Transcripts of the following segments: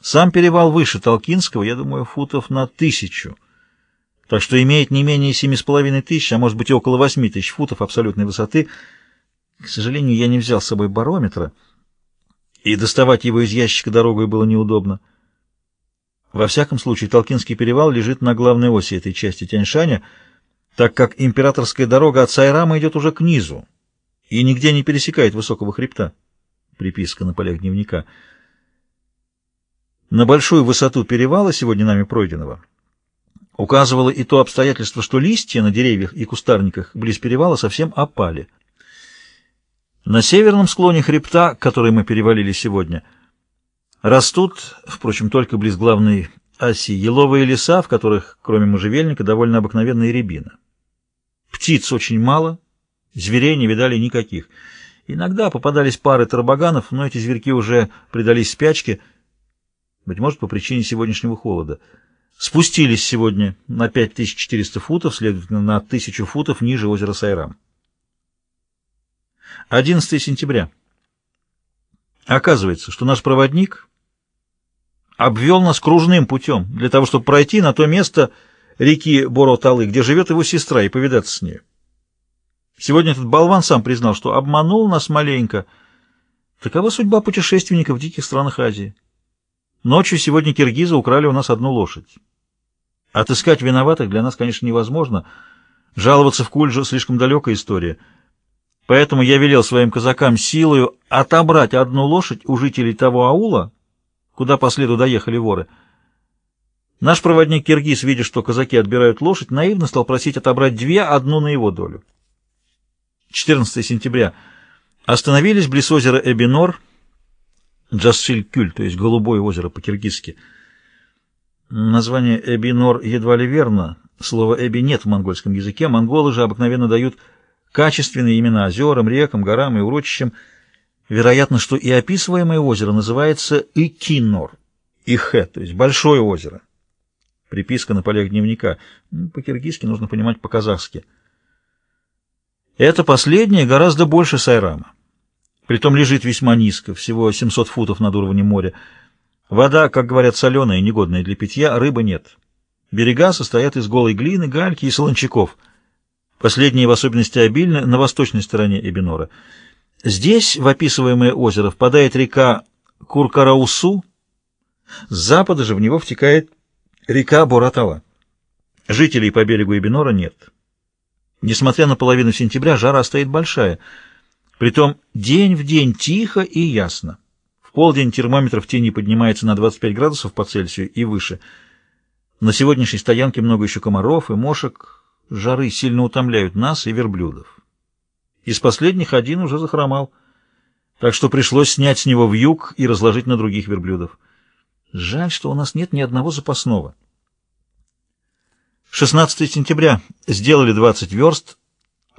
Сам перевал выше Толкинского, я думаю, футов на тысячу. Так что имеет не менее семи с половиной тысяч, а может быть и около восьми тысяч футов абсолютной высоты. К сожалению, я не взял с собой барометра, и доставать его из ящика дорогой было неудобно. Во всяком случае, Толкинский перевал лежит на главной оси этой части Тяньшаня, так как императорская дорога от Сайрама идет уже к низу и нигде не пересекает высокого хребта. Приписка на полях дневника — на большую высоту перевала, сегодня нами пройденного, указывало и то обстоятельство, что листья на деревьях и кустарниках близ перевала совсем опали. На северном склоне хребта, который мы перевалили сегодня, растут, впрочем, только близ главной оси, еловые леса, в которых, кроме можжевельника, довольно обыкновенная рябина. Птиц очень мало, зверей не видали никаких. Иногда попадались пары тарабаганов, но эти зверьки уже предались спячке — быть может, по причине сегодняшнего холода. Спустились сегодня на 5400 футов, следовательно, на 1000 футов ниже озера Сайрам. 11 сентября. Оказывается, что наш проводник обвел нас кружным путем для того, чтобы пройти на то место реки Бороталы, где живет его сестра, и повидаться с ней. Сегодня этот болван сам признал, что обманул нас маленько. Такова судьба путешественников в диких странах Азии. Ночью сегодня киргизы украли у нас одну лошадь. Отыскать виноватых для нас, конечно, невозможно. Жаловаться в Кульджу слишком далекая история. Поэтому я велел своим казакам силою отобрать одну лошадь у жителей того аула, куда по следу доехали воры. Наш проводник Киргиз, видя, что казаки отбирают лошадь, наивно стал просить отобрать две, одну на его долю. 14 сентября. Остановились близ озера Эбинор, Джассиль-Кюль, то есть Голубое озеро по-киргизски. Название Эбинор едва ли верно. Слова Эби нет в монгольском языке. Монголы же обыкновенно дают качественные имена озерам, рекам, горам и урочищам. Вероятно, что и описываемое озеро называется Икинор, Ихе, то есть Большое озеро. Приписка на полях дневника. Ну, по-киргизски нужно понимать по-казахски. Это последнее гораздо больше Сайрама. Притом лежит весьма низко, всего 700 футов над уровнем моря. Вода, как говорят, соленая, негодная для питья, рыбы нет. Берега состоят из голой глины, гальки и солончаков. Последние в особенности обильны на восточной стороне Эбинора. Здесь, в описываемое озеро, впадает река Куркараусу, с запада же в него втекает река Боратала. Жителей по берегу Эбинора нет. Несмотря на половину сентября, жара стоит большая — Притом день в день тихо и ясно. В полдень термометр в тени поднимается на 25 градусов по Цельсию и выше. На сегодняшней стоянке много еще комаров и мошек. Жары сильно утомляют нас и верблюдов. Из последних один уже захромал, так что пришлось снять с него вьюг и разложить на других верблюдов. Жаль, что у нас нет ни одного запасного. 16 сентября. Сделали 20 верст,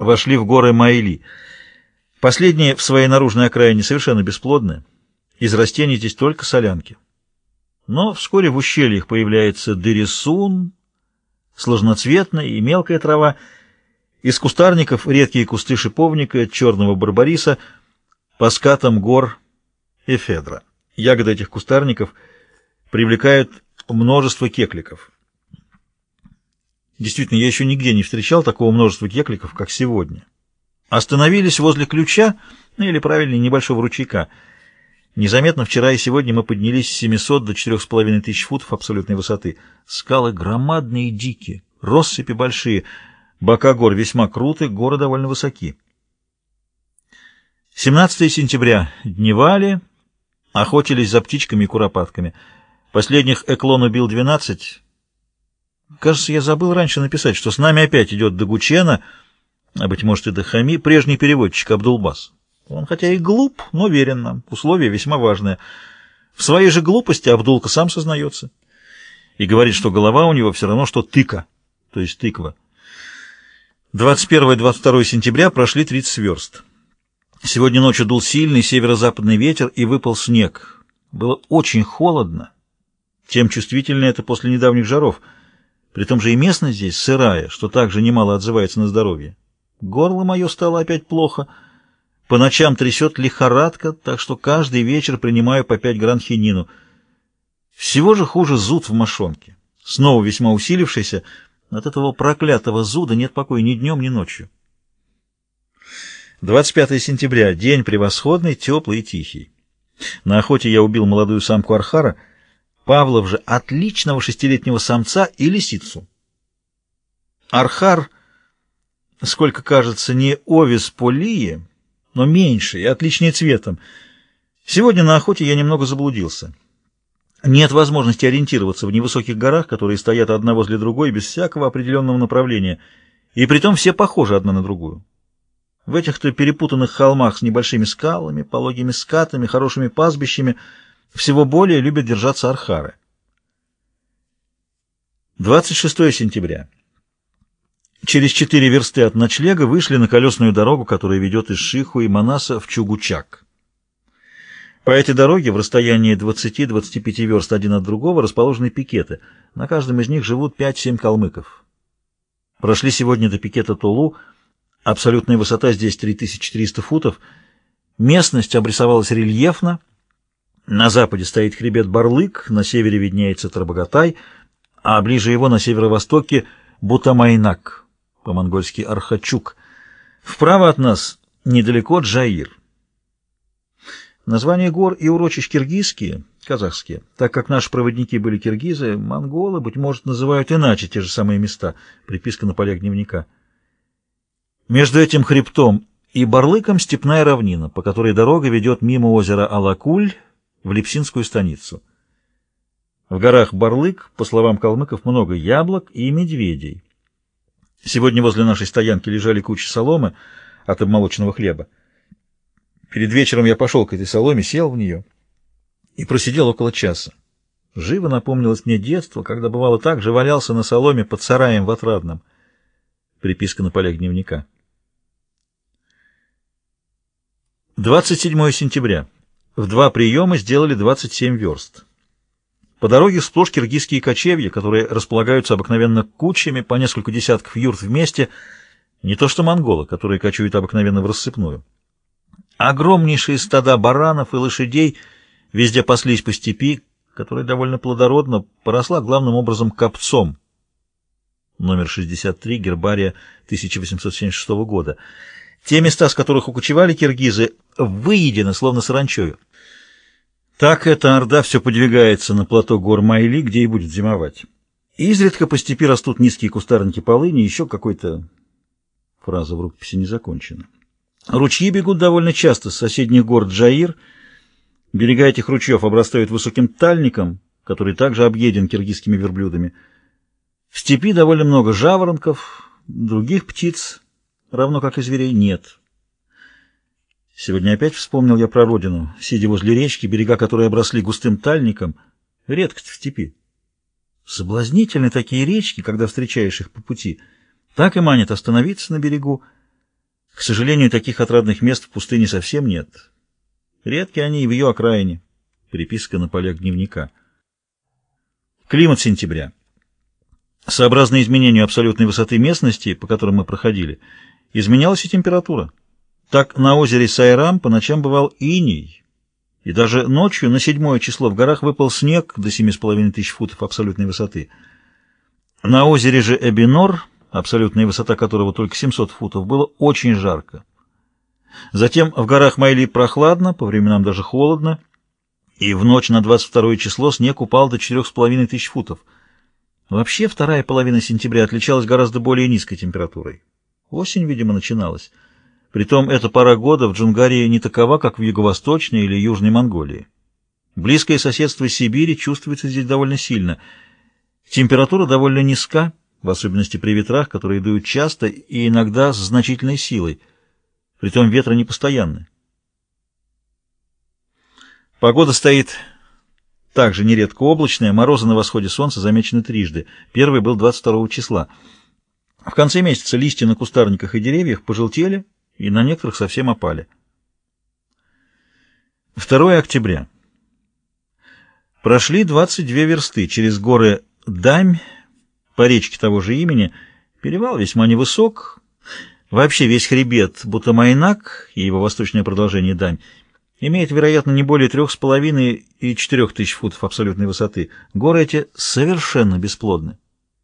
вошли в горы Майли. Последние в своей наружной окраине совершенно бесплодны. Из растений здесь только солянки. Но вскоре в ущельях появляется дырисун, сложноцветная и мелкая трава. Из кустарников редкие кусты шиповника, черного барбариса, по скатам гор эфедра. Ягоды этих кустарников привлекают множество кекликов. Действительно, я еще нигде не встречал такого множества кекликов, как сегодня. Остановились возле ключа, ну или, правильнее, небольшого ручейка. Незаметно вчера и сегодня мы поднялись с 700 до 4,5 тысяч футов абсолютной высоты. Скалы громадные и дикие, россыпи большие, бока гор весьма круты, горы довольно высоки. 17 сентября. Дневали, охотились за птичками и куропатками. Последних Эклон убил 12. Кажется, я забыл раньше написать, что с нами опять идет Дагучена — а, быть может, и Дахами, прежний переводчик Абдулбас. Он хотя и глуп, но верен нам, условие весьма важное. В своей же глупости Абдулка сам сознается и говорит, что голова у него все равно, что тыка, то есть тыква. 21-22 сентября прошли 30 верст. Сегодня ночью дул сильный северо-западный ветер и выпал снег. Было очень холодно. Тем чувствительнее это после недавних жаров. При том же и местность здесь сырая, что также немало отзывается на здоровье. Горло мое стало опять плохо. По ночам трясет лихорадка, так что каждый вечер принимаю по пять гран хинину. Всего же хуже зуд в мошонке, снова весьма усилившийся. От этого проклятого зуда нет покоя ни днем, ни ночью. 25 сентября. День превосходный, теплый и тихий. На охоте я убил молодую самку архара, Павлов же отличного шестилетнего самца и лисицу. Архар, сколько кажется, не овес полии, но меньше и отличнее цветом. Сегодня на охоте я немного заблудился. Нет возможности ориентироваться в невысоких горах, которые стоят одна возле другой без всякого определенного направления, и притом все похожи одна на другую. В этих-то перепутанных холмах с небольшими скалами, пологими скатами, хорошими пастбищами всего более любят держаться архары. 26 сентября. Через четыре версты от ночлега вышли на колесную дорогу, которая ведет из Шиху и Манаса в Чугучак. По этой дороге в расстоянии 20-25 верст один от другого расположены пикеты. На каждом из них живут 5-7 калмыков. Прошли сегодня до пикета Тулу. Абсолютная высота здесь 3400 футов. Местность обрисовалась рельефно. На западе стоит хребет Барлык, на севере виднеется Тарбагатай, а ближе его на северо-востоке Бутамайнак, по-монгольски Архачук. Вправо от нас недалеко Джаир. Названия гор и урочищ киргизские, казахские, так как наши проводники были киргизы, монголы, быть может, называют иначе те же самые места, приписка на полях дневника. Между этим хребтом и Барлыком степная равнина, по которой дорога ведет мимо озера Алакуль в Липсинскую станицу. В горах Барлык, по словам калмыков, много яблок и медведей. Сегодня возле нашей стоянки лежали кучи соломы от обмолоченного хлеба. Перед вечером я пошел к этой соломе, сел в нее и просидел около часа. Живо напомнилось мне детство, когда бывало так же валялся на соломе под сараем в Отрадном. Приписка на полях дневника. 27 сентября. В два приема сделали 27 верст. По дороге сплошь киргизские кочевья, которые располагаются обыкновенно кучами по несколько десятков юрт вместе, не то что монголы, которые кочуют обыкновенно в рассыпную. Огромнейшие стада баранов и лошадей везде паслись по степи, которая довольно плодородно поросла главным образом копцом. Номер 63, гербария 1876 года. Те места, с которых укочевали киргизы, выедены, словно саранчою. Так эта орда все подвигается на плато гор Майли, где и будет зимовать. Изредка по степи растут низкие кустарники полыни, еще какой-то... Фраза в рукописи не закончена. Ручьи бегут довольно часто с соседних гор Джаир. Берега этих ручьев обрастают высоким тальником, который также объеден киргизскими верблюдами. В степи довольно много жаворонков, других птиц, равно как и зверей, нет. Сегодня опять вспомнил я про родину, сидя возле речки, берега которой обросли густым тальником, редкость в степи. Соблазнительны такие речки, когда встречаешь их по пути. Так и манит остановиться на берегу, к сожалению, таких отрадных мест в пустыне совсем нет. Редки они и в ее окраине. Переписка на полях дневника. Климат сентября. Сообразно изменению абсолютной высоты местности, по которым мы проходили, изменялась и температура. Так на озере Сайрам по ночам бывал иней, и даже ночью на седьмое число в горах выпал снег до семи с половиной тысяч футов абсолютной высоты. На озере же Эбинор абсолютная высота которого только 700 футов, было очень жарко. Затем в горах Майли прохладно, по временам даже холодно, и в ночь на 22 число снег упал до 4,5 тысяч футов. Вообще вторая половина сентября отличалась гораздо более низкой температурой. Осень, видимо, начиналась. Притом эта пора года в Джунгарии не такова, как в Юго-Восточной или Южной Монголии. Близкое соседство Сибири чувствуется здесь довольно сильно. Температура довольно низка, в особенности при ветрах, которые дуют часто и иногда с значительной силой. Притом ветры непостоянны. Погода стоит также нередко облачная, морозы на восходе солнца замечены трижды. Первый был 22 числа. В конце месяца листья на кустарниках и деревьях пожелтели и на некоторых совсем опали. 2 октября. Прошли 22 версты через горы Дамь, по речке того же имени. Перевал весьма невысок. Вообще весь хребет Бутамайнак и его восточное продолжение Дань имеет, вероятно, не более трех с половиной и четырех тысяч футов абсолютной высоты. Горы эти совершенно бесплодны.